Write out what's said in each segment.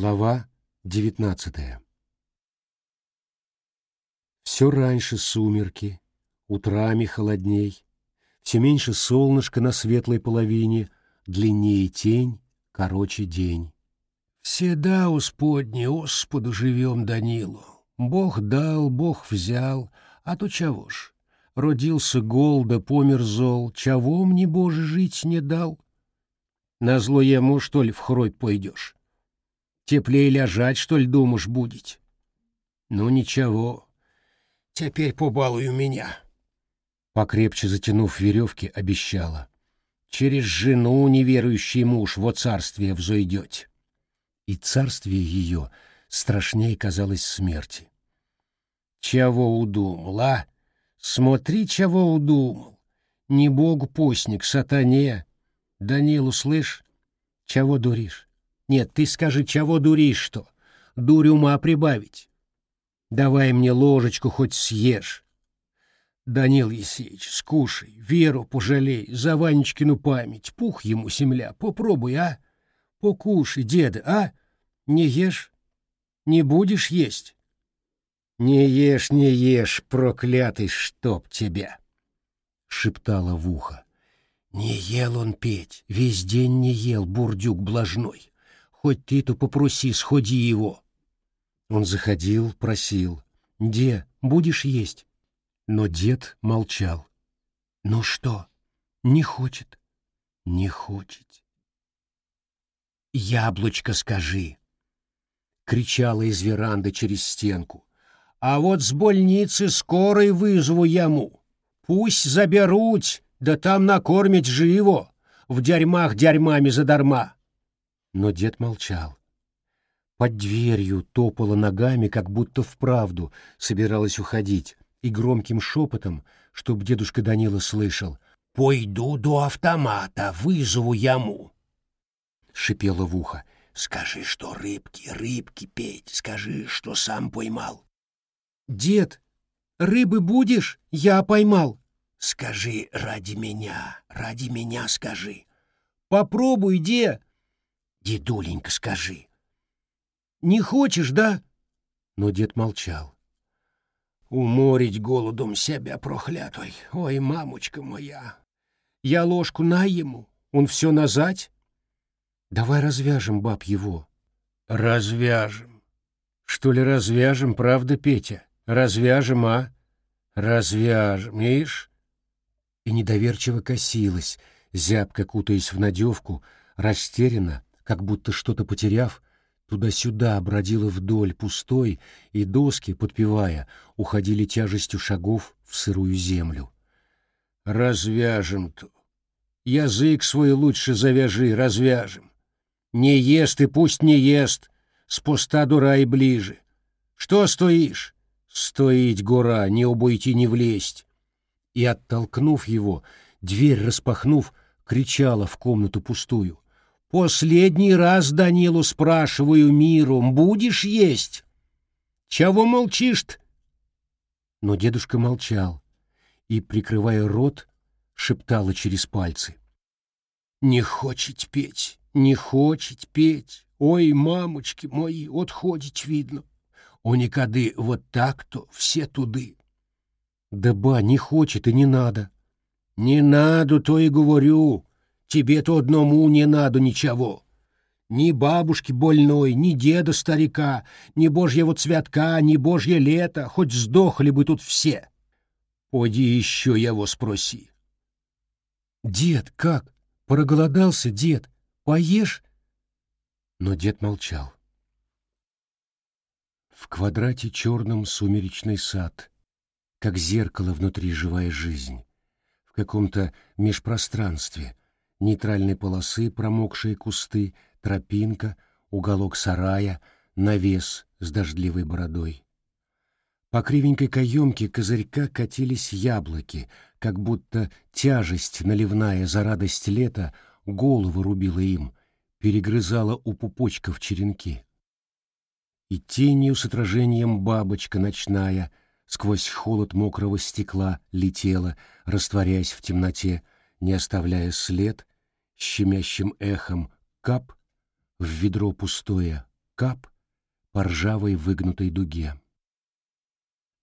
Глава девятнадцатая Все раньше сумерки, утрами холодней, все меньше солнышка на светлой половине, длиннее тень, короче день. Всегда Господни, Господу живем, Данилу. Бог дал, Бог взял, а то чего ж? Родился гол, да помер зол, чего мне, Боже, жить не дал? На зло ему, что ли, в хрой пойдешь? Теплее лежать, что ли, думаешь, будет? Ну, ничего, теперь побалуй меня. Покрепче затянув веревки, обещала. Через жену неверующий муж во царствие взойдете. И царствие ее страшнее казалось смерти. Чего удумал, а? Смотри, чего удумал. Не богу постник, сатане. Данилу, слышь, чего дуришь? Нет, ты скажи, чего дуришь что? Дурь ума прибавить. Давай мне ложечку хоть съешь. Данил Есеич, скушай, Веру пожалей, за Ванечкину память, пух ему земля, попробуй, а? Покушай, деда, а? Не ешь? Не будешь есть? Не ешь, не ешь, проклятый, чтоб тебя! Шептала в ухо. Не ел он петь, весь день не ел, бурдюк блажной. Хоть ты-то попроси, сходи его. Он заходил, просил. «Де, будешь есть?» Но дед молчал. «Ну что, не хочет?» «Не хочет». «Яблочко скажи!» Кричала из веранды через стенку. «А вот с больницы скорой вызову яму. Пусть заберут, да там накормить живо, в дерьмах дерьмами задарма. Но дед молчал. Под дверью топала ногами, как будто вправду собиралась уходить, и громким шепотом, чтоб дедушка Данила слышал, «Пойду до автомата, вызову яму!» Шипела в ухо, «Скажи, что рыбки, рыбки петь, скажи, что сам поймал». «Дед, рыбы будешь? Я поймал». «Скажи ради меня, ради меня скажи». «Попробуй, де!» Дедуленька, скажи. Не хочешь, да? Но дед молчал. Уморить голодом себя прохлятой. Ой, мамочка моя. Я ложку на ему, он все назад. Давай развяжем, баб, его. Развяжем. Что ли развяжем, правда, Петя? Развяжем, а? Развяжем, ишь? И недоверчиво косилась, зябко кутаясь в надевку, растерянно, как будто что-то потеряв, туда-сюда бродила вдоль пустой, и доски, подпевая, уходили тяжестью шагов в сырую землю. «Развяжем-то! Язык свой лучше завяжи, развяжем! Не ест и пусть не ест, с поста дура и ближе! Что стоишь? Стоить гора, не обойти, не влезть!» И, оттолкнув его, дверь распахнув, кричала в комнату пустую — Последний раз Данилу спрашиваю миром, будешь есть? Чего молчишь-то? Но дедушка молчал и, прикрывая рот, шептала через пальцы. Не хочет петь, не хочет петь. Ой, мамочки мои, отходить видно. О, никады вот так-то все туды. Да ба, не хочет и не надо. Не надо, то и говорю. Тебе-то одному не надо ничего. Ни бабушки больной, ни деда старика, ни божьего цвятка, ни божье лето, хоть сдохли бы тут все. Поди еще его спроси. Дед, как? Проголодался, дед? Поешь? Но дед молчал. В квадрате черном сумеречный сад, как зеркало внутри живая жизнь, в каком-то межпространстве, нейтральной полосы промокшие кусты, тропинка, уголок сарая, навес с дождливой бородой. По кривенькой каемке козырька катились яблоки, как будто тяжесть наливная за радость лета голову рубила им, перегрызала у пупочков черенки. И тенью с отражением бабочка ночная сквозь холод мокрого стекла летела, растворяясь в темноте, не оставляя след, щемящим эхом кап в ведро пустое, кап по ржавой выгнутой дуге.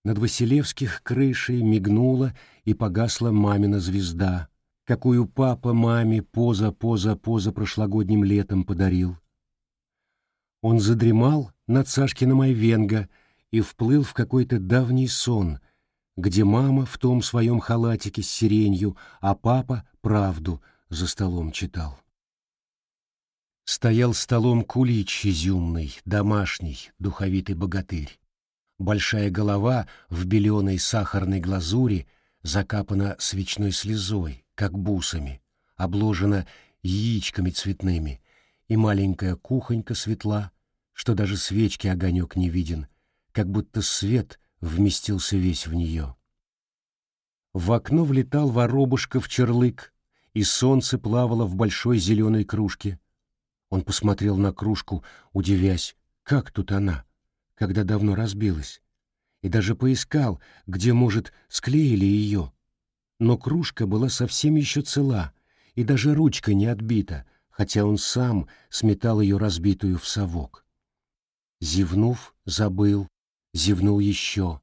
Над Василевских крышей мигнула и погасла мамина звезда, какую папа маме поза-поза-поза прошлогодним летом подарил. Он задремал над Сашкиным Айвенго и вплыл в какой-то давний сон, где мама в том своем халатике с сиренью, а папа правду за столом читал. Стоял столом кулич изюмный, домашний, духовитый богатырь. Большая голова в беленой сахарной глазури закапана свечной слезой, как бусами, обложена яичками цветными, и маленькая кухонька светла, что даже свечки огонек не виден, как будто свет вместился весь в нее. В окно влетал воробушка в черлык, и солнце плавало в большой зеленой кружке. Он посмотрел на кружку, удивясь, как тут она, когда давно разбилась, и даже поискал, где, может, склеили ее. Но кружка была совсем еще цела, и даже ручка не отбита, хотя он сам сметал ее разбитую в совок. Зевнув, забыл, зевнул еще.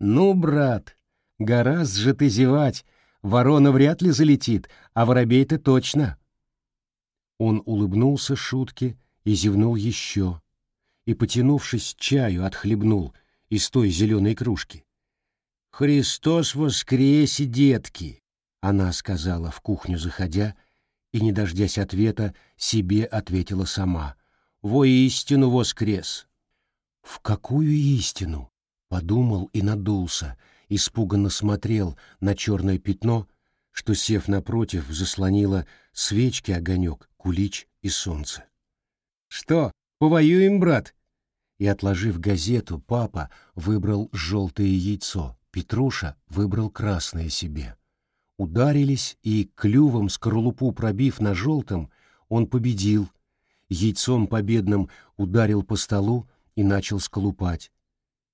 «Ну, брат, гораздо же ты зевать, ворона вряд ли залетит, а воробей-то точно». Он улыбнулся шутке и зевнул еще, и, потянувшись чаю, отхлебнул из той зеленой кружки. «Христос воскресе, детки!» — она сказала в кухню заходя, и, не дождясь ответа, себе ответила сама. «Воистину воскрес!» «В какую истину?» — подумал и надулся, испуганно смотрел на черное пятно, что, сев напротив, заслонило свечки огонек, кулич и солнце. «Что, повоюем, брат?» И, отложив газету, папа выбрал желтое яйцо, Петруша выбрал красное себе. Ударились, и, клювом скорлупу пробив на желтом, он победил. Яйцом победным ударил по столу и начал сколупать.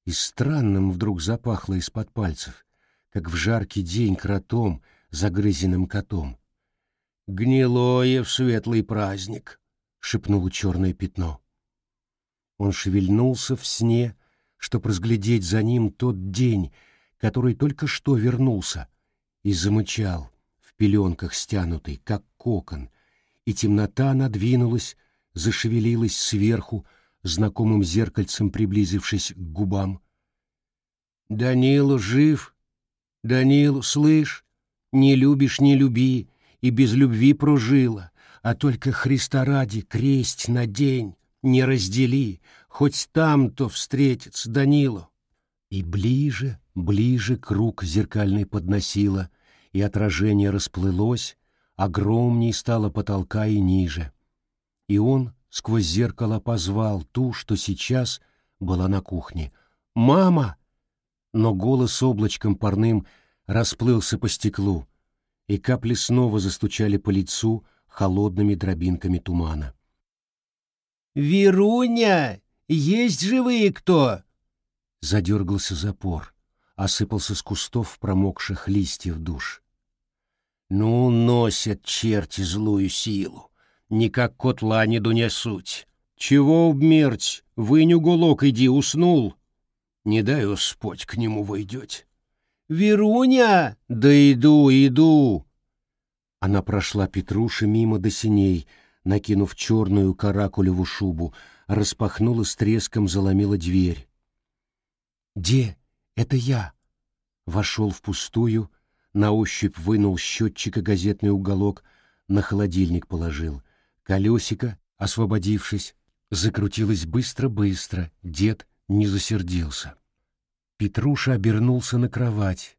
И странным вдруг запахло из-под пальцев, как в жаркий день кротом, загрызенным котом. «Гнилое в светлый праздник», — шепнуло черное пятно. Он шевельнулся в сне, чтоб разглядеть за ним тот день, который только что вернулся, и замычал, в пеленках стянутый, как кокон, и темнота надвинулась, зашевелилась сверху, знакомым зеркальцем приблизившись к губам. «Данил жив? Данил, слышь, не любишь — не люби, и без любви прожила, а только Христа ради кресть на день, не раздели, хоть там-то встретится Данилу. И ближе, ближе круг зеркальный подносила, и отражение расплылось, огромней стало потолка и ниже. И он сквозь зеркало позвал ту, что сейчас была на кухне. «Мама!» Но голос облачком парным расплылся по стеклу, и капли снова застучали по лицу холодными дробинками тумана. «Веруня! Есть живые кто?» Задергался запор, осыпался с кустов промокших листьев душ. «Ну, носят черти злую силу, никак котла не донесуть. Чего обмерть, вынь уголок, иди, уснул. Не дай Господь к нему войдете». «Веруня! Да иду, иду!» Она прошла Петруши мимо до синей, накинув черную каракулеву шубу, распахнула с треском, заломила дверь. «Де? Это я!» Вошел в пустую, на ощупь вынул счетчика газетный уголок, на холодильник положил. Колесико, освободившись, закрутилось быстро-быстро, дед не засердился. Петруша обернулся на кровать.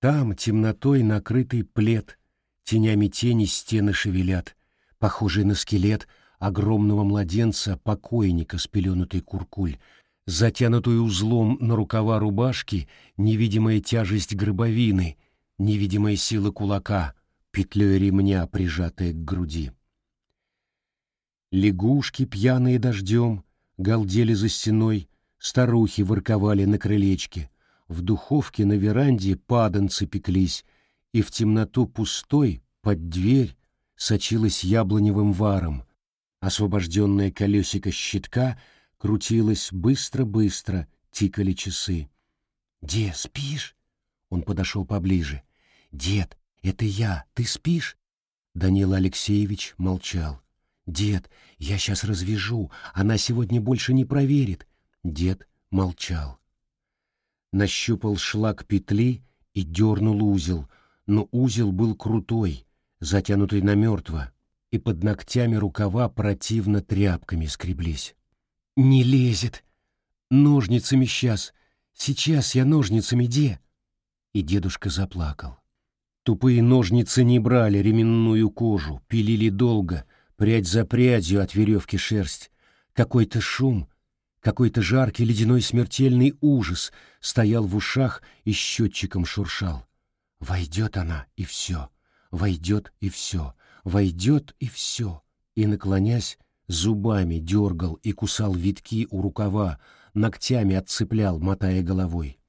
Там темнотой накрытый плед, тенями тени стены шевелят, похожий на скелет огромного младенца, покойника, спеленутый куркуль, затянутую узлом на рукава рубашки невидимая тяжесть гробовины, невидимая сила кулака, петлей ремня, прижатая к груди. Лягушки, пьяные дождем, галдели за стеной, Старухи ворковали на крылечке, в духовке на веранде паданцы пеклись, и в темноту пустой, под дверь, сочилась яблоневым варом. Освобожденное колесико щитка крутилась быстро-быстро, тикали часы. «Де, спишь?» Он подошел поближе. «Дед, это я, ты спишь?» Данила Алексеевич молчал. «Дед, я сейчас развяжу, она сегодня больше не проверит». Дед молчал. Нащупал шлак петли и дернул узел, но узел был крутой, затянутый намертво, и под ногтями рукава противно тряпками скреблись. «Не лезет! Ножницами сейчас! Сейчас я ножницами, де!» И дедушка заплакал. Тупые ножницы не брали ременную кожу, пилили долго, прядь за прядью от веревки шерсть. Какой-то шум, какой-то жаркий ледяной смертельный ужас стоял в ушах и счетчиком шуршал. Войдет она, и все, войдет, и все, войдет, и все. И, наклонясь, зубами дергал и кусал витки у рукава, ногтями отцеплял, мотая головой.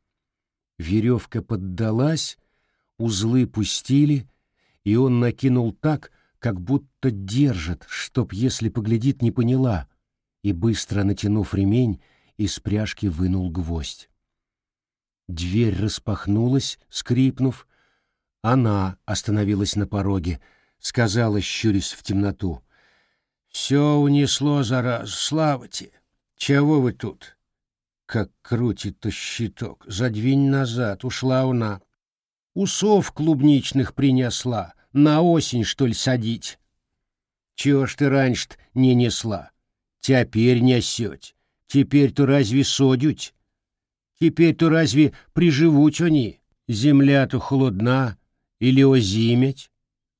Веревка поддалась, узлы пустили, и он накинул так, как будто держит, чтоб, если поглядит, не поняла, и, быстро натянув ремень, из пряжки вынул гвоздь. Дверь распахнулась, скрипнув. Она остановилась на пороге, сказала, щурясь в темноту. — Все унесло зараз, славайте. Чего вы тут? Как крутит-то щиток. Задвинь назад, ушла она. Усов клубничных принесла. На осень, что ли, садить? Чего ж ты раньше не несла? Теперь несеть. Теперь-то разве содють? Теперь-то разве приживуть они? Земля-то холодна. Или озимять?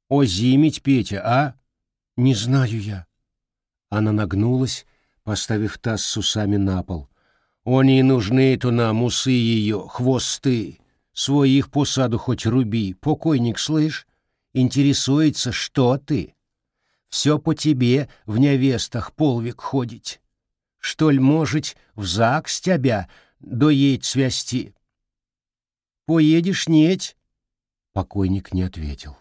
Озимить, Петя, а? Не знаю я. Она нагнулась, поставив таз с усами на пол. Они нужны-то нам, усы ее, хвосты. Своих по саду хоть руби, покойник, слышь? Интересуется, что ты? Все по тебе в невестах полвек ходить. Что ль может в ЗАГС тебя доедь свести? Поедешь неть? Покойник не ответил.